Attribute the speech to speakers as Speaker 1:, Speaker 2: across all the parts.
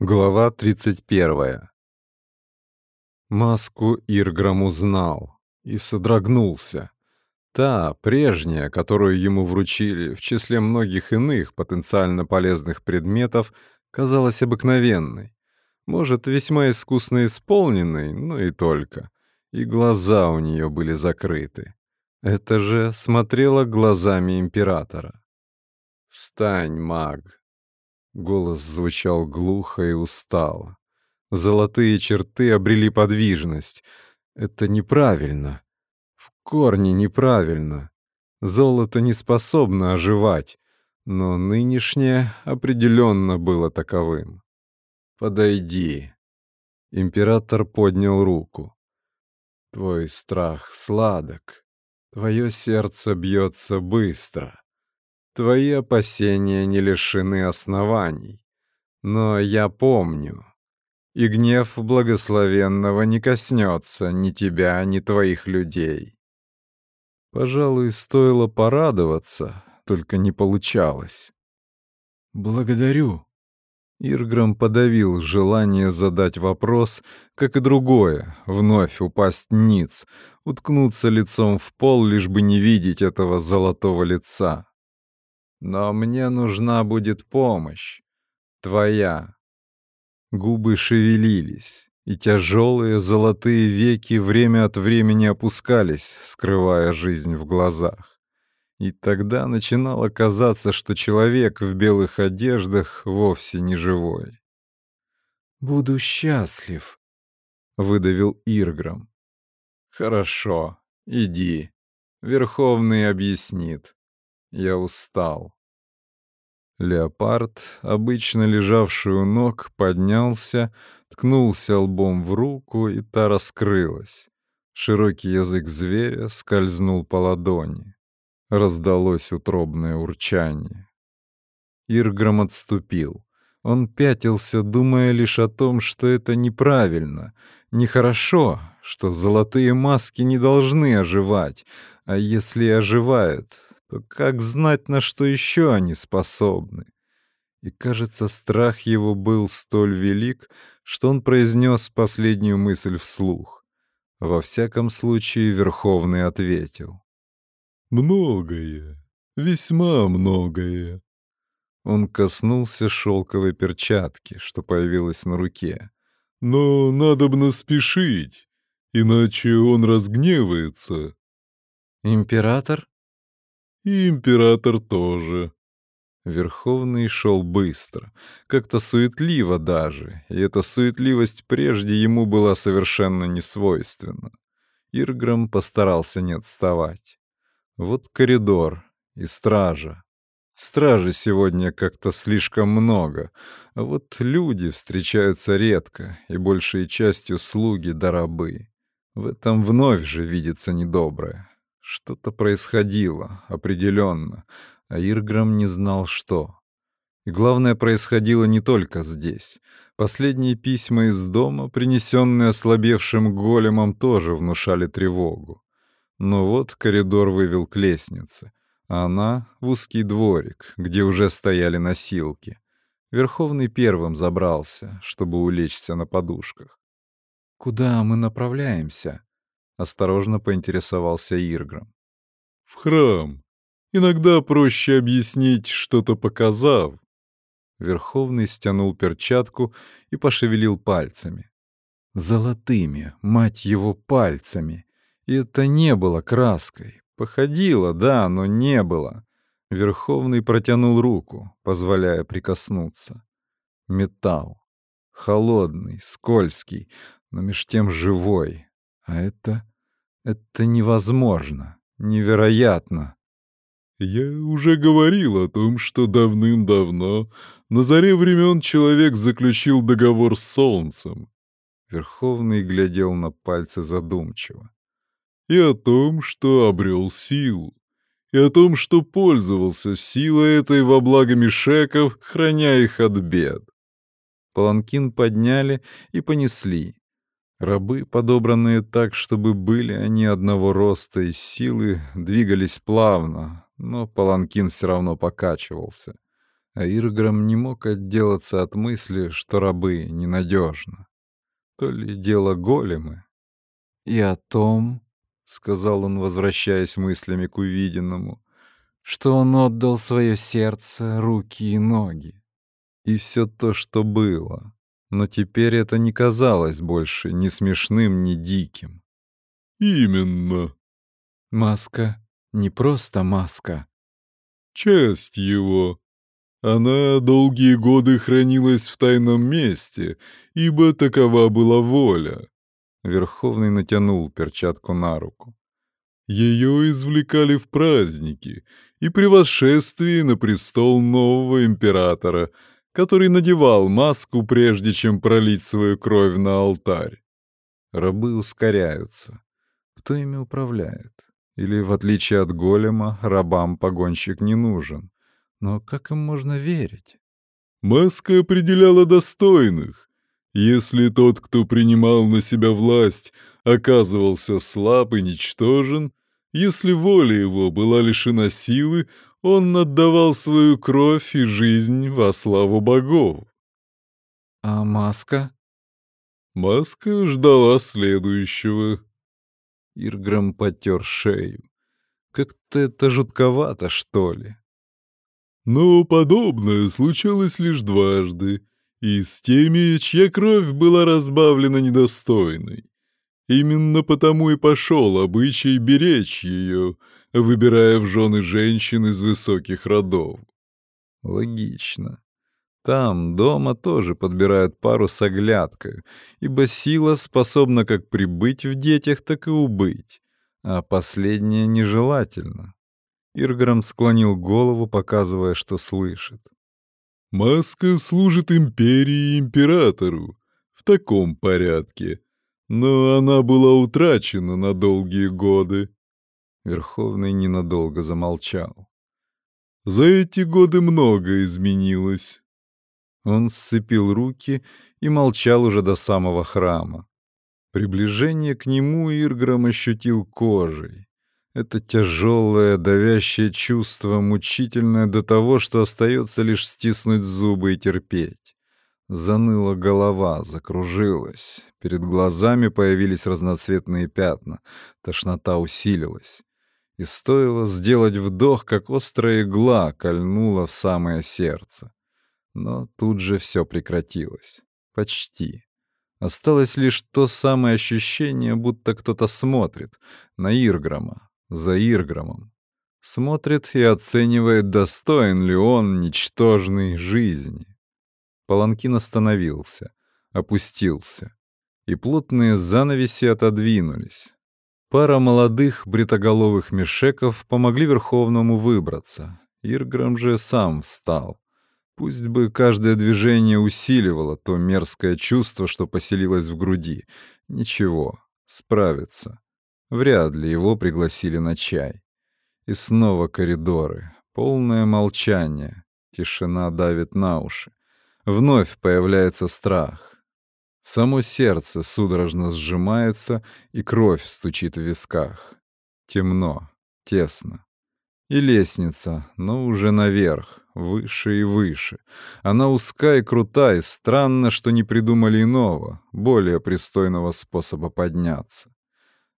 Speaker 1: Глава 31. Маску Ирграм узнал и содрогнулся. Та, прежняя, которую ему вручили, в числе многих иных потенциально полезных предметов, казалась обыкновенной. Может, весьма искусно исполненной, но и только. И глаза у нее были закрыты. Это же смотрела глазами императора. «Встань, маг!» Голос звучал глухо и устало. Золотые черты обрели подвижность. Это неправильно. В корне неправильно. Золото не способно оживать, но нынешнее определенно было таковым. «Подойди». Император поднял руку. «Твой страх сладок. Твое сердце бьется быстро. Твои опасения не лишены оснований. Но я помню, и гнев благословенного не коснется ни тебя, ни твоих людей. Пожалуй, стоило порадоваться, только не получалось. «Благодарю». Ирграм подавил желание задать вопрос, как и другое, вновь упасть ниц, уткнуться лицом в пол, лишь бы не видеть этого золотого лица. Но мне нужна будет помощь. Твоя. Губы шевелились, и тяжелые золотые веки время от времени опускались, скрывая жизнь в глазах. И тогда начинало казаться, что человек в белых одеждах вовсе не живой. «Буду счастлив», — выдавил Ирграм. «Хорошо, иди. Верховный объяснит. Я устал. Леопард, обычно лежавший у ног, поднялся, ткнулся лбом в руку, и та раскрылась. Широкий язык зверя скользнул по ладони. Раздалось утробное урчание. Ирграм отступил. Он пятился, думая лишь о том, что это неправильно, нехорошо, что золотые маски не должны оживать, а если и оживают, то как знать, на что еще они способны? И, кажется, страх его был столь велик, что он произнес последнюю мысль вслух. Во всяком случае, Верховный ответил.
Speaker 2: «Многое, весьма многое».
Speaker 1: Он коснулся шелковой перчатки, что появилась на руке.
Speaker 2: «Но надобно спешить, иначе он разгневается».
Speaker 1: «Император?»
Speaker 2: И император тоже.
Speaker 1: Верховный шел быстро, как-то суетливо даже, и эта суетливость прежде ему была совершенно несвойственна. Ирграм постарался не отставать. Вот коридор и стража. Стражи сегодня как-то слишком много, а вот люди встречаются редко, и большей частью слуги да рабы. В этом вновь же видится недоброе. Что-то происходило, определенно, а Ирграм не знал, что. И главное, происходило не только здесь. Последние письма из дома, принесенные ослабевшим големом, тоже внушали тревогу. Но вот коридор вывел к лестнице, а она — в узкий дворик, где уже стояли носилки. Верховный первым забрался, чтобы улечься на подушках. «Куда мы направляемся?» Осторожно поинтересовался Ирграм.
Speaker 2: В храм. Иногда проще объяснить, что-то показав.
Speaker 1: Верховный стянул перчатку и пошевелил пальцами. Золотыми, мать его, пальцами. И это не было краской. Походило, да, но не было. Верховный протянул руку, позволяя прикоснуться. Металл. Холодный, скользкий, но меж тем живой. А это это невозможно, невероятно.
Speaker 2: Я уже говорил о том, что давным-давно, на заре времен, человек заключил договор с солнцем.
Speaker 1: Верховный глядел на пальцы задумчиво.
Speaker 2: И о том, что обрел силу. И о том, что пользовался силой этой во благо мишеков, храня их от бед.
Speaker 1: Паланкин подняли и понесли. Рабы, подобранные так, чтобы были они одного роста и силы, двигались плавно, но паланкин все равно покачивался. А Ирграм не мог отделаться от мысли, что рабы ненадежны. То ли дело големы. И о том, — сказал он, возвращаясь мыслями к увиденному, — что он отдал свое сердце, руки и ноги. И все то, что было. Но теперь это не казалось больше ни смешным, ни диким.
Speaker 2: «Именно».
Speaker 1: Маска не просто маска.
Speaker 2: Часть его. Она долгие годы хранилась в тайном месте, ибо такова была воля.
Speaker 1: Верховный натянул перчатку на руку.
Speaker 2: Ее извлекали в праздники и при восшествии на престол нового императора, который надевал маску, прежде чем пролить свою кровь на алтарь.
Speaker 1: Рабы ускоряются. Кто ими управляет? Или, в отличие от голема, рабам погонщик не нужен? Но как им можно верить?
Speaker 2: Маска определяла достойных. Если тот, кто принимал на себя власть, оказывался слаб и ничтожен, если воля его была лишена силы, он отдавал свою кровь и жизнь во славу богов.
Speaker 1: А маска?
Speaker 2: Маска ждала следующего.
Speaker 1: Ирграм потер шею. Как-то это жутковато, что ли.
Speaker 2: Но подобное случалось лишь дважды, и с теми, чья кровь была разбавлена недостойной. Именно потому и пошел обычай беречь ее, выбирая в жены женщин из высоких родов.
Speaker 1: Логично. Там, дома, тоже подбирают пару с оглядкой, ибо сила способна как прибыть в детях, так и убыть, а последнее нежелательно. Ирграм склонил голову, показывая, что слышит.
Speaker 2: «Маска служит империи и императору в таком порядке, но она была утрачена на долгие годы».
Speaker 1: Верховный ненадолго замолчал.
Speaker 2: «За эти годы многое изменилось».
Speaker 1: Он сцепил руки и молчал уже до самого храма. Приближение к нему Ирграм ощутил кожей. Это тяжелое, давящее чувство, мучительное до того, что остается лишь стиснуть зубы и терпеть. Заныла голова, закружилась. Перед глазами появились разноцветные пятна. Тошнота усилилась. И стоило сделать вдох, как острая игла кольнула в самое сердце. Но тут же все прекратилось. Почти. Осталось лишь то самое ощущение, будто кто-то смотрит на Ирграма, за Ирграмом. Смотрит и оценивает, достоин ли он ничтожной жизни. Паланкин остановился, опустился, и плотные занавеси отодвинулись. Пара молодых бритоголовых мешеков помогли Верховному выбраться. Ирграм же сам встал. Пусть бы каждое движение усиливало то мерзкое чувство, что поселилось в груди. Ничего, справится. Вряд ли его пригласили на чай. И снова коридоры, полное молчание, тишина давит на уши. Вновь появляется страх. Само сердце судорожно сжимается, и кровь стучит в висках. Темно, тесно. И лестница, но уже наверх, выше и выше. Она узка и крута, и странно, что не придумали иного, более пристойного способа подняться.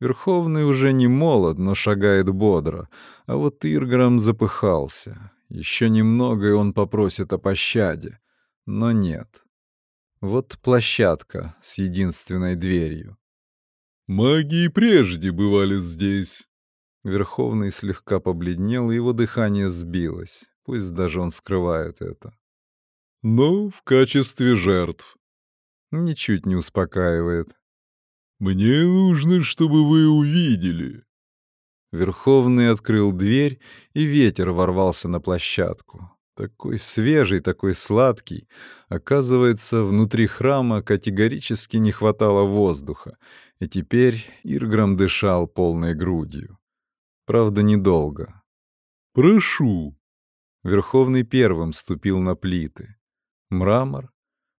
Speaker 1: Верховный уже не молод, но шагает бодро, а вот Ирграм запыхался. Еще немного, и он попросит о пощаде. Но нет. Вот площадка с единственной дверью.
Speaker 2: «Маги прежде бывали здесь».
Speaker 1: Верховный слегка побледнел, его дыхание сбилось. Пусть даже он скрывает это.
Speaker 2: «Но в качестве жертв».
Speaker 1: Ничуть не успокаивает.
Speaker 2: «Мне нужно, чтобы вы увидели».
Speaker 1: Верховный открыл дверь, и ветер ворвался на площадку. Такой свежий, такой сладкий. Оказывается, внутри храма категорически не хватало воздуха, и теперь Ирграм дышал полной грудью. Правда, недолго.
Speaker 2: «Прошу».
Speaker 1: Верховный первым ступил на плиты. Мрамор,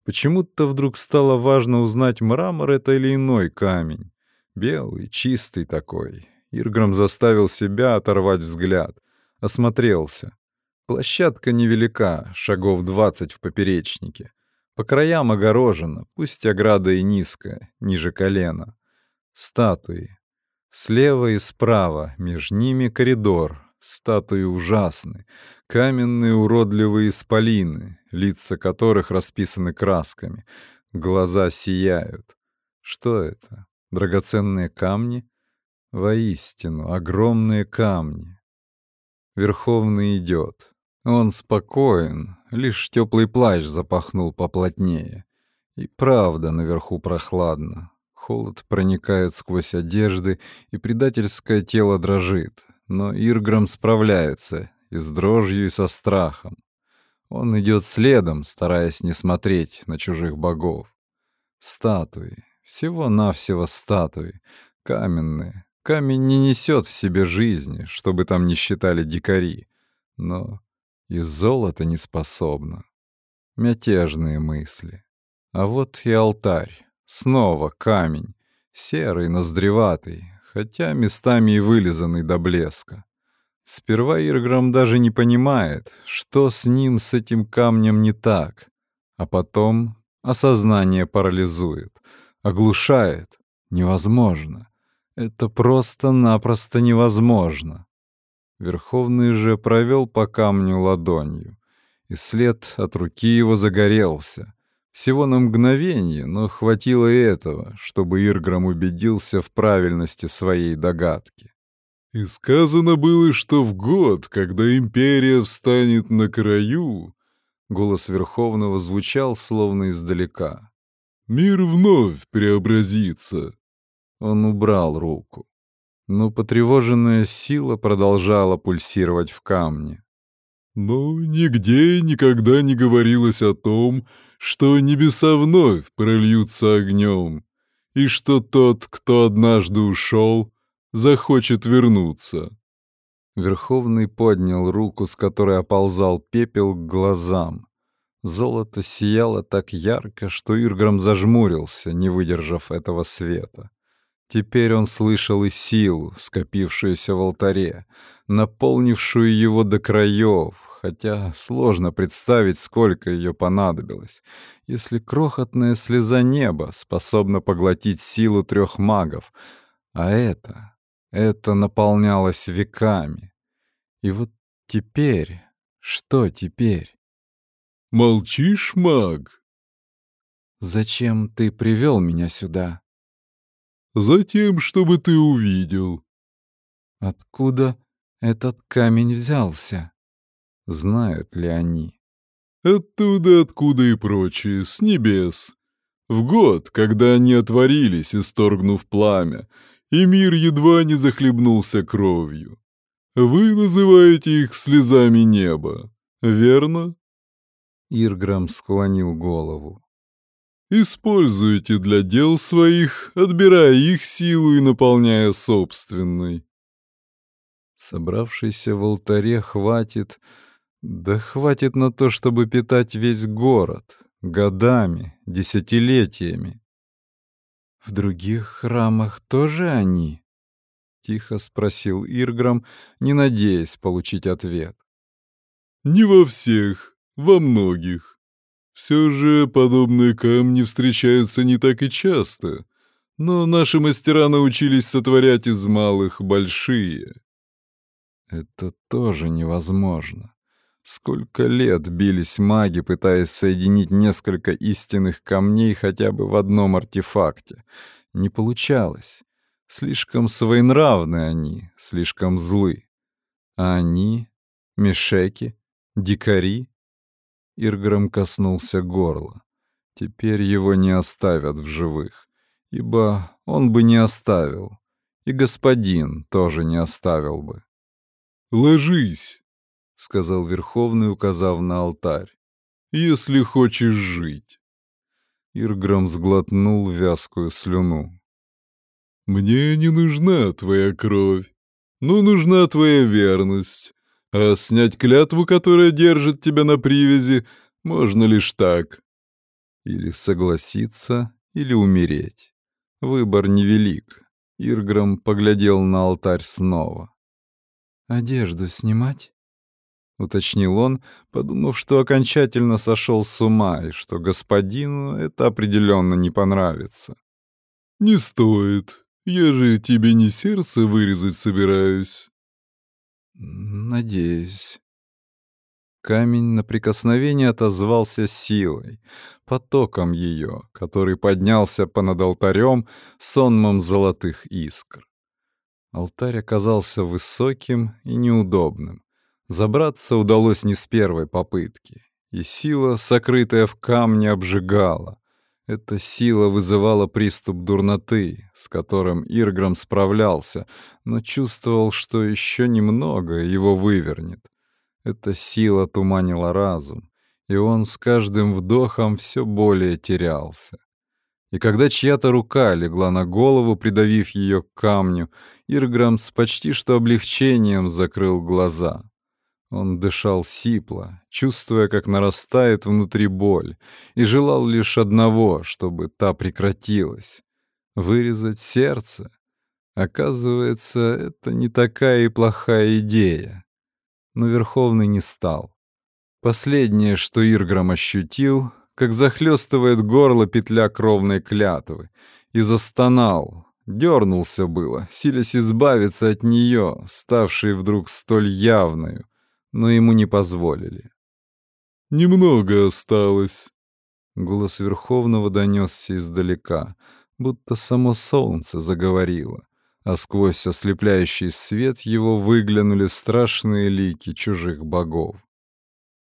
Speaker 1: Почему-то вдруг стало важно узнать, мрамор это или иной камень. Белый, чистый такой. Ирграм заставил себя оторвать взгляд. Осмотрелся. Площадка невелика, шагов двадцать в поперечнике. По краям огорожена, пусть ограда и низкая, ниже колена. Статуи. Слева и справа, между ними коридор. Статуи ужасны. Каменные уродливые исполины, лица которых расписаны красками. Глаза сияют. Что это? Драгоценные камни? Воистину, огромные камни. Верховный идет. Он спокоен, лишь теплый плащ запахнул поплотнее. И правда наверху прохладно. Холод проникает сквозь одежды, и предательское тело дрожит. Но Ирграм справляется и с дрожью, и со страхом. Он идет следом, стараясь не смотреть на чужих богов. Статуи, всего-навсего статуи, каменные, Камень не несет в себе жизни, чтобы там не считали дикари, но и золото не способно. Мятежные мысли. А вот и алтарь. Снова камень. Серый, ноздреватый, хотя местами и вылизанный до блеска. Сперва Ирграм даже не понимает, что с ним, с этим камнем не так. А потом осознание парализует, оглушает. Невозможно. Это просто-напросто невозможно. Верховный же провел по камню ладонью, и след от руки его загорелся. Всего на мгновение, но хватило и этого, чтобы Ирграм убедился в правильности своей догадки.
Speaker 2: И сказано было, что в год, когда империя встанет на краю,
Speaker 1: голос Верховного звучал словно издалека.
Speaker 2: Мир вновь преобразится.
Speaker 1: Он убрал руку. Но потревоженная сила продолжала пульсировать в камне.
Speaker 2: Но нигде никогда не говорилось о том, что небеса вновь прольются огнем, и что тот, кто однажды ушел, захочет вернуться.
Speaker 1: Верховный поднял руку, с которой оползал пепел к глазам. Золото сияло так ярко, что Ирграм зажмурился, не выдержав этого света. Теперь он слышал и силу, скопившуюся в алтаре, наполнившую его до краев, хотя сложно представить, сколько ее понадобилось, если крохотная слеза неба способна поглотить силу трех магов, а это, это наполнялось веками. И вот теперь, что теперь?
Speaker 2: Молчишь, маг?
Speaker 1: Зачем ты привел меня сюда?
Speaker 2: Затем, чтобы ты увидел.
Speaker 1: Откуда этот камень взялся? Знают ли они?
Speaker 2: Оттуда, откуда и прочие, с небес. В год, когда они отворились, исторгнув пламя, и мир едва не захлебнулся кровью. Вы называете их слезами неба, верно?
Speaker 1: Ирграм склонил голову.
Speaker 2: Используйте для дел своих, отбирая их силу и наполняя собственной.
Speaker 1: Собравшийся в алтаре хватит... Да хватит на то, чтобы питать весь город. Годами, десятилетиями. В других храмах тоже они? Тихо спросил Ирграм, не надеясь получить ответ.
Speaker 2: Не во всех, во многих. Все же подобные камни встречаются не так и часто, но наши мастера научились сотворять из малых большие.
Speaker 1: Это тоже невозможно. Сколько лет бились маги, пытаясь соединить несколько истинных камней хотя бы в одном артефакте. Не получалось. Слишком своенравны они, слишком злы. А они, мешеки, дикари, Ирграм коснулся горла. Теперь его не оставят в живых, ибо он бы не оставил, и господин тоже не оставил бы.
Speaker 2: «Ложись», — сказал Верховный, указав на алтарь, — «если хочешь жить».
Speaker 1: Ирграм сглотнул вязкую слюну.
Speaker 2: «Мне не нужна твоя кровь, но нужна твоя верность. А снять клятву, которая держит тебя на привязи, можно лишь так.
Speaker 1: Или согласиться, или умереть. Выбор невелик. Ирграм поглядел на алтарь снова. «Одежду снимать?» — уточнил он, подумав, что окончательно сошел с ума и что господину это определенно не понравится.
Speaker 2: «Не стоит. Я же тебе не сердце вырезать собираюсь».
Speaker 1: «Надеюсь». Камень на прикосновение отозвался силой, потоком ее, который поднялся понад алтарем сонмом золотых искр. Алтарь оказался высоким и неудобным. Забраться удалось не с первой попытки, и сила, сокрытая в камне, обжигала. Эта сила вызывала приступ дурноты, с которым Ирграм справлялся, но чувствовал, что еще немного его вывернет. Эта сила туманила разум, и он с каждым вдохом все более терялся. И когда чья-то рука легла на голову, придавив ее к камню, Ирграм с почти что облегчением закрыл глаза. Он дышал сипло, чувствуя, как нарастает внутри боль, и желал лишь одного, чтобы та прекратилась — вырезать сердце. Оказывается, это не такая и плохая идея. Но Верховный не стал. Последнее, что Ирграм ощутил, как захлестывает горло петля кровной клятвы, и застонал, дернулся было, силясь избавиться от нее, ставшей вдруг столь явною, но ему не позволили.
Speaker 2: «Немного осталось».
Speaker 1: Голос Верховного донесся издалека, будто само солнце заговорило, а сквозь ослепляющий свет его выглянули страшные лики чужих богов.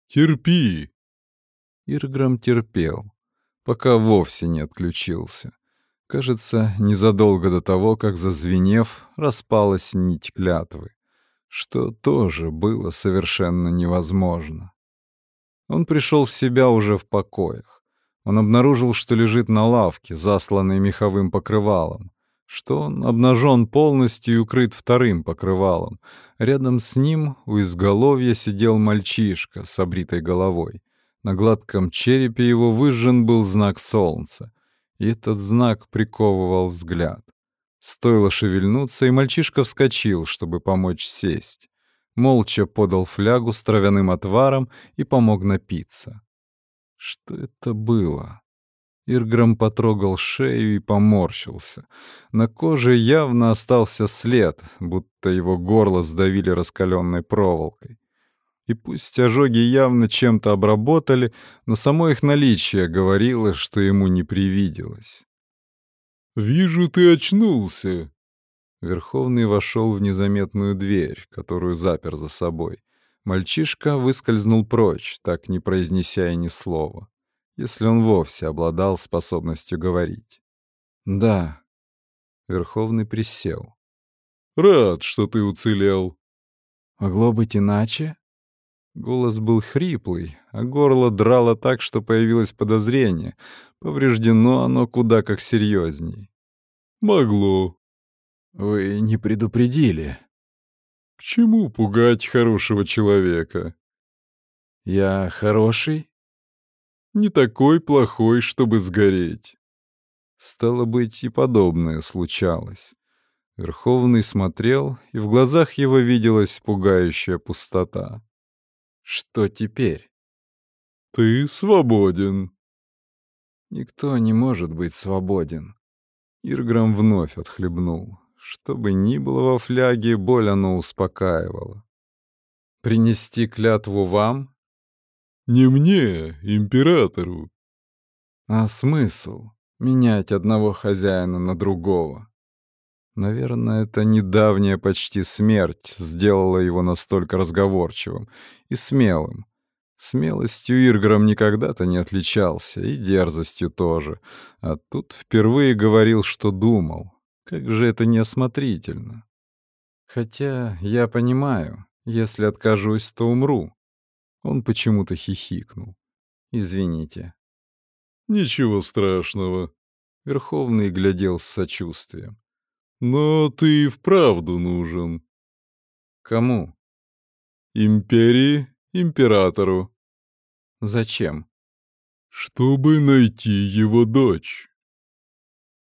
Speaker 2: «Терпи!»
Speaker 1: Ирграм терпел, пока вовсе не отключился. Кажется, незадолго до того, как, зазвенев, распалась нить клятвы что тоже было совершенно невозможно. Он пришел в себя уже в покоях. Он обнаружил, что лежит на лавке, засланной меховым покрывалом, что он обнажен полностью и укрыт вторым покрывалом. Рядом с ним у изголовья сидел мальчишка с обритой головой. На гладком черепе его выжжен был знак солнца, и этот знак приковывал взгляд. Стоило шевельнуться, и мальчишка вскочил, чтобы помочь сесть. Молча подал флягу с травяным отваром и помог напиться. Что это было? Ирграм потрогал шею и поморщился. На коже явно остался след, будто его горло сдавили раскаленной проволокой. И пусть ожоги явно чем-то обработали, но само их наличие говорило, что ему не привиделось.
Speaker 2: «Вижу, ты очнулся».
Speaker 1: Верховный вошел в незаметную дверь, которую запер за собой. Мальчишка выскользнул прочь, так не произнеся и ни слова, если он вовсе обладал способностью говорить. «Да». Верховный присел.
Speaker 2: «Рад, что ты уцелел».
Speaker 1: «Могло быть иначе?» Голос был хриплый, а горло драло так, что появилось подозрение. Повреждено оно куда как серьезней.
Speaker 2: «Могло».
Speaker 1: «Вы не предупредили».
Speaker 2: «К чему пугать хорошего человека?»
Speaker 1: «Я хороший?»
Speaker 2: «Не такой плохой, чтобы сгореть».
Speaker 1: Стало быть, и подобное случалось. Верховный смотрел, и в глазах его виделась пугающая пустота. Что теперь?
Speaker 2: Ты свободен.
Speaker 1: Никто не может быть свободен. Ирграм вновь отхлебнул. Что бы ни было во фляге, боль оно успокаивало. Принести клятву вам?
Speaker 2: Не мне, императору.
Speaker 1: А смысл менять одного хозяина на другого? Наверное, это недавняя почти смерть сделала его настолько разговорчивым и смелым. Смелостью Ирграм никогда-то не отличался, и дерзостью тоже. А тут впервые говорил, что думал. Как же это неосмотрительно. Хотя я понимаю, если откажусь, то умру. Он почему-то хихикнул. Извините.
Speaker 2: Ничего страшного.
Speaker 1: Верховный глядел с сочувствием.
Speaker 2: Но ты вправду нужен.
Speaker 1: Кому?
Speaker 2: Империи, императору.
Speaker 1: Зачем?
Speaker 2: Чтобы найти его дочь.